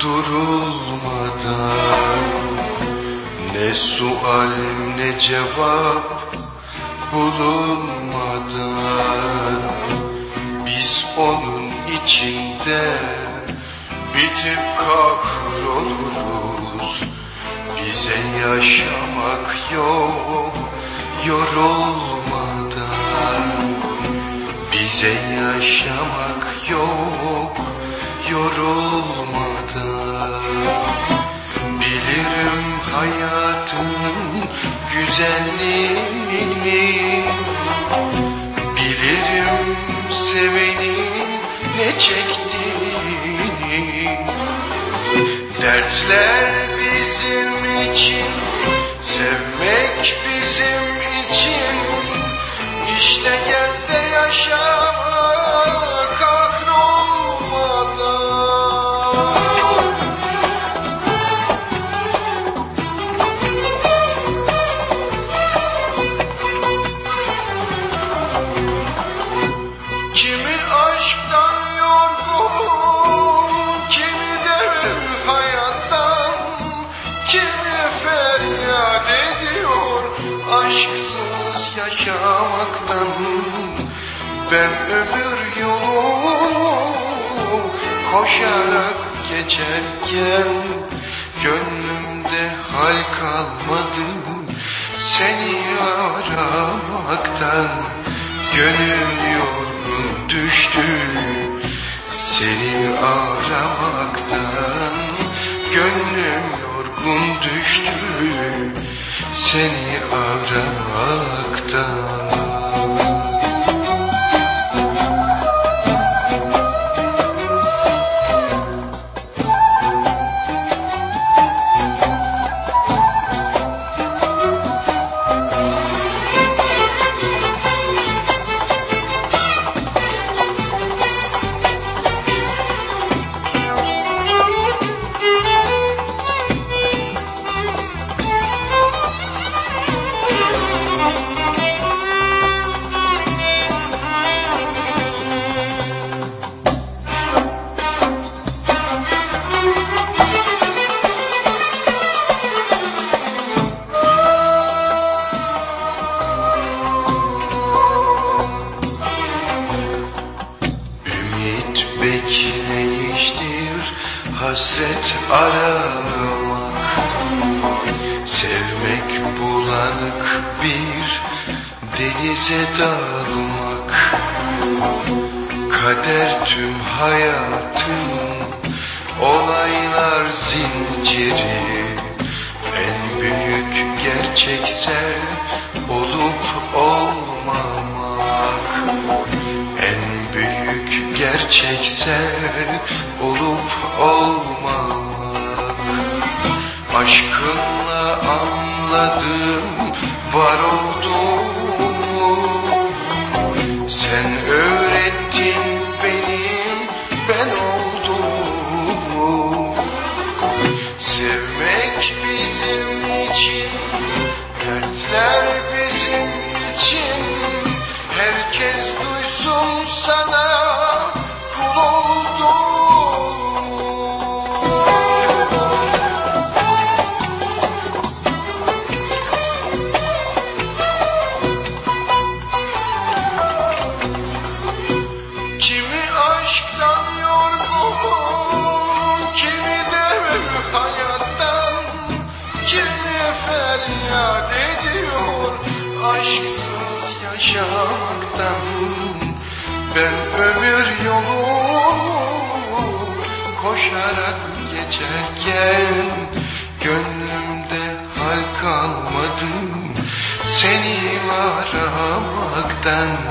Durulmadan Ne sual ne cevap bulunmadan. Biz onun içinde bitip kahroluruz. Bize yaşamak yok yorulmadan. Bize yaşamak yok yorulmadan hayatın güzelliğini Bilirim sevenin ne çektiğini. Dertler bizim için Sevmek bizim için. İşte gel de yaşa yaşamaktan. Ben ömür yolunu koşarak geçerken gönlümde hal kalmadı seni aramaktan. Gönül yorgun düştü seni aramaktan Gönlüm yorgun düştü seni aramaktan hasret aramak Sevmek bulanık bir denize dalmak. Kader tüm hayatın olaylar zinciri. En büyük gerçekse olup olmamak gerçekse olup olmamak. Aşkınla anladım var olduğumu. Sen öğrettin benim ben olduğumu. Sevmek bizim için Dertler bizim için. Herkes duysun sana feryat ediyor aşksız yaşamaktan. Ben ömür yolu koşarak geçerken gönlümde hal kalmadı seni aramaktan.